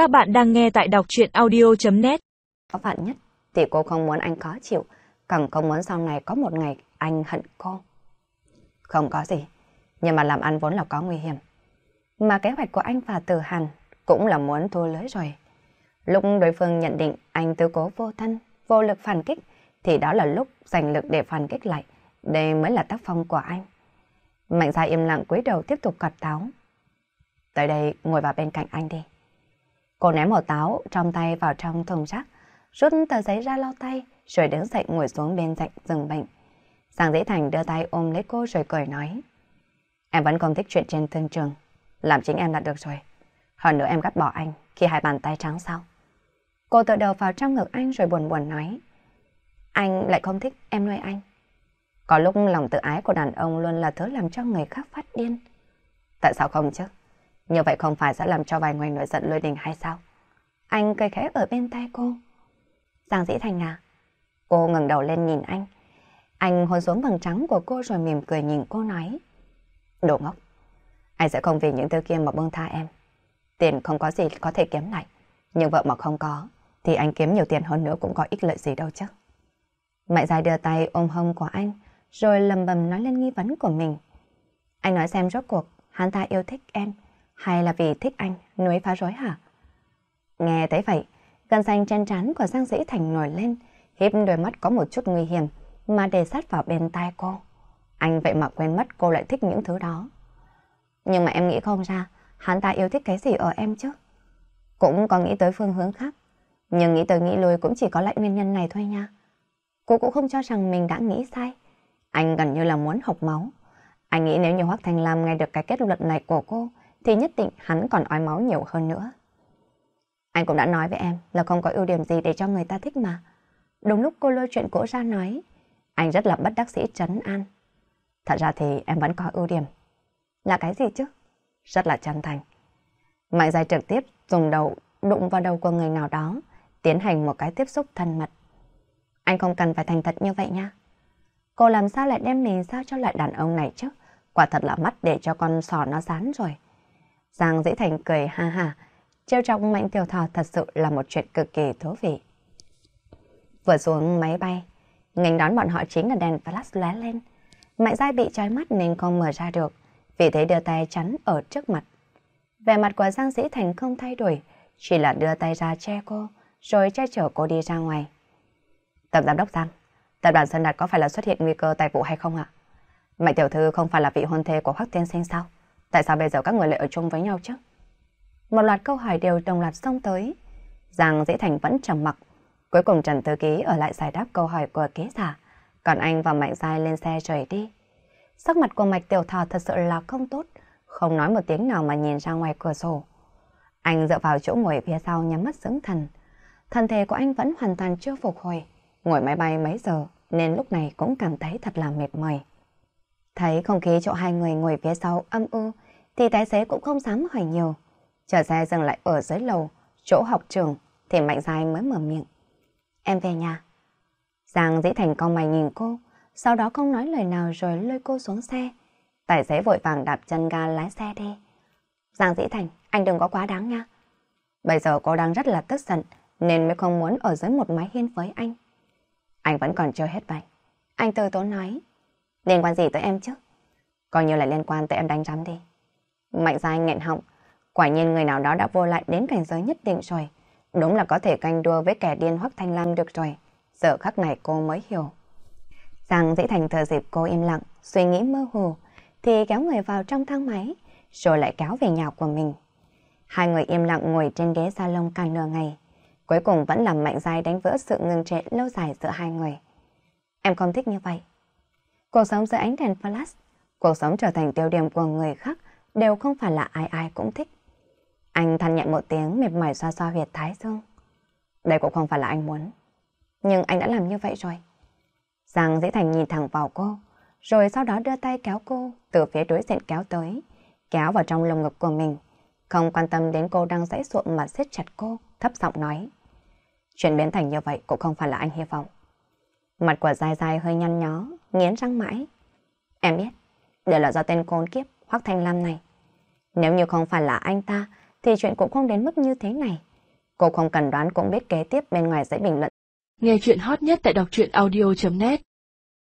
Các bạn đang nghe tại đọc chuyện audio.net Có bạn nhất thì cô không muốn anh khó chịu, càng không muốn sau này có một ngày anh hận cô. Không có gì, nhưng mà làm ăn vốn là có nguy hiểm. Mà kế hoạch của anh và Từ Hàn cũng là muốn thua lưới rồi. Lúc đối phương nhận định anh tư cố vô thân, vô lực phản kích, thì đó là lúc giành lực để phản kích lại. Đây mới là tác phong của anh. Mạnh ra im lặng cúi đầu tiếp tục cật táo. Tới đây ngồi vào bên cạnh anh đi. Cô ném một táo trong tay vào trong thùng rác, rút tờ giấy ra lau tay, rồi đứng dậy ngồi xuống bên cạnh giường bệnh. Giang Dĩ Thành đưa tay ôm lấy cô rồi cười nói. Em vẫn không thích chuyện trên thương trường, làm chính em là được rồi. Hơn nữa em gắt bỏ anh khi hai bàn tay trắng sao. Cô tự đầu vào trong ngực anh rồi buồn buồn nói. Anh lại không thích em nuôi anh. Có lúc lòng tự ái của đàn ông luôn là thứ làm cho người khác phát điên. Tại sao không chứ? Như vậy không phải sẽ làm cho vài người nổi giận lôi đình hay sao? Anh cười khẽ ở bên tay cô. Giang dĩ thành à? Cô ngẩng đầu lên nhìn anh. Anh hôn xuống vầng trắng của cô rồi mỉm cười nhìn cô nói. Đồ ngốc. Anh sẽ không vì những thứ kia mà buông tha em. Tiền không có gì có thể kiếm lại. Nhưng vợ mà không có, thì anh kiếm nhiều tiền hơn nữa cũng có ích lợi gì đâu chứ. Mạnh dài đưa tay ôm hông của anh, rồi lầm bầm nói lên nghi vấn của mình. Anh nói xem rốt cuộc, hắn ta yêu thích em, hay là vì thích anh, núi phá rối hả? Nghe thấy vậy, gần xanh trên trán của Giang Dĩ Thành nổi lên, hiếp đôi mắt có một chút nguy hiểm, mà đề sát vào bên tai cô. Anh vậy mà quên mất cô lại thích những thứ đó. Nhưng mà em nghĩ không ra, hắn ta yêu thích cái gì ở em chứ? Cũng có nghĩ tới phương hướng khác, nhưng nghĩ tới nghĩ lui cũng chỉ có lại nguyên nhân này thôi nha. Cô cũng không cho rằng mình đã nghĩ sai. Anh gần như là muốn học máu. Anh nghĩ nếu như Hoác thành Lam nghe được cái kết luận này của cô, thì nhất định hắn còn ói máu nhiều hơn nữa. Anh cũng đã nói với em là không có ưu điểm gì để cho người ta thích mà. Đúng lúc cô lôi chuyện cũ ra nói, anh rất là bất đắc sĩ trấn an. Thật ra thì em vẫn có ưu điểm. Là cái gì chứ? Rất là chân thành. Mạnh dài trực tiếp dùng đầu đụng vào đầu của người nào đó, tiến hành một cái tiếp xúc thân mật. Anh không cần phải thành thật như vậy nha. Cô làm sao lại đem mình sao cho lại đàn ông này chứ? Quả thật là mắt để cho con sò nó dán rồi. Giang Dĩ Thành cười ha ha, trêu trọng Mạnh Tiểu thọ thật sự là một chuyện cực kỳ thú vị. Vừa xuống máy bay, ngành đón bọn họ chính là đèn flash lóe lên. Mạnh Giai bị trói mắt nên không mở ra được, vì thế đưa tay chắn ở trước mặt. Vẻ mặt của Giang Dĩ Thành không thay đổi, chỉ là đưa tay ra che cô, rồi che chở cô đi ra ngoài. Tổng giám đốc Giang, tập đoàn Sơn Đạt có phải là xuất hiện nguy cơ tài vụ hay không ạ? Mạnh tiểu thư không phải là vị hôn thê của Hoắc Tiên Sinh sao? Tại sao bây giờ các người lại ở chung với nhau chứ? Một loạt câu hỏi đều đồng loạt xông tới. Giang Dĩ Thành vẫn trầm mặc. Cuối cùng Trần Tư Ký ở lại giải đáp câu hỏi của ký giả. Còn anh và Mạnh Giai lên xe rời đi. Sắc mặt của Mạch Tiểu Thọ thật sự là không tốt. Không nói một tiếng nào mà nhìn ra ngoài cửa sổ. Anh dựa vào chỗ ngồi phía sau nhắm mắt dưỡng thần. Thân thể của anh vẫn hoàn toàn chưa phục hồi. Ngồi máy bay mấy giờ, nên lúc này cũng cảm thấy thật là mệt mỏi. Thấy không khí chỗ hai người ngồi phía sau âm u thì tài xế cũng không dám hỏi nhiều. Chờ xe dừng lại ở dưới lầu, chỗ học trường thì Mạnh Giai mới mở miệng. Em về nhà. Giang dĩ thành con mày nhìn cô, sau đó không nói lời nào rồi lôi cô xuống xe. Tài xế vội vàng đạp chân ga lái xe đi. Giang dĩ thành, anh đừng có quá đáng nha. Bây giờ cô đang rất là tức giận nên mới không muốn ở dưới một mái hiên với anh. Anh vẫn còn chưa hết vậy. Anh từ tốn nói. Liên quan gì tới em chứ? Coi như là liên quan tới em đánh rắm đi. Mạnh dài nghẹn họng. Quả nhiên người nào đó đã vô lại đến cảnh giới nhất định rồi. Đúng là có thể canh đua với kẻ điên Hoắc Thanh Lam được rồi. Giờ khắc này cô mới hiểu. Giang dĩ thành thờ dịp cô im lặng, suy nghĩ mơ hồ, thì kéo người vào trong thang máy, rồi lại kéo về nhà của mình. Hai người im lặng ngồi trên ghế salon cả nửa ngày. Cuối cùng vẫn làm mạnh dai đánh vỡ sự ngừng trệ lâu dài giữa hai người. Em không thích như vậy. Cuộc sống dưới ánh đèn flash, cuộc sống trở thành tiêu điểm của người khác đều không phải là ai ai cũng thích. Anh than nhẹ một tiếng mệt mỏi xoa xoa huyệt thái dương. Đây cũng không phải là anh muốn. Nhưng anh đã làm như vậy rồi. Giang Dĩ Thành nhìn thẳng vào cô, rồi sau đó đưa tay kéo cô từ phía đối diện kéo tới, kéo vào trong lồng ngực của mình. Không quan tâm đến cô đang dãy ruộng mà siết chặt cô, thấp giọng nói. Chuyện biến thành như vậy cũng không phải là anh hy vọng. Mặt của dài dài hơi nhăn nhó, nghiến răng mãi. Em biết, đều là do tên côn kiếp Hoắc Thanh Lam này. Nếu như không phải là anh ta, thì chuyện cũng không đến mức như thế này. Cô không cần đoán cũng biết kế tiếp bên ngoài sẽ bình luận. Nghe chuyện hot nhất tại đọc truyện audio.net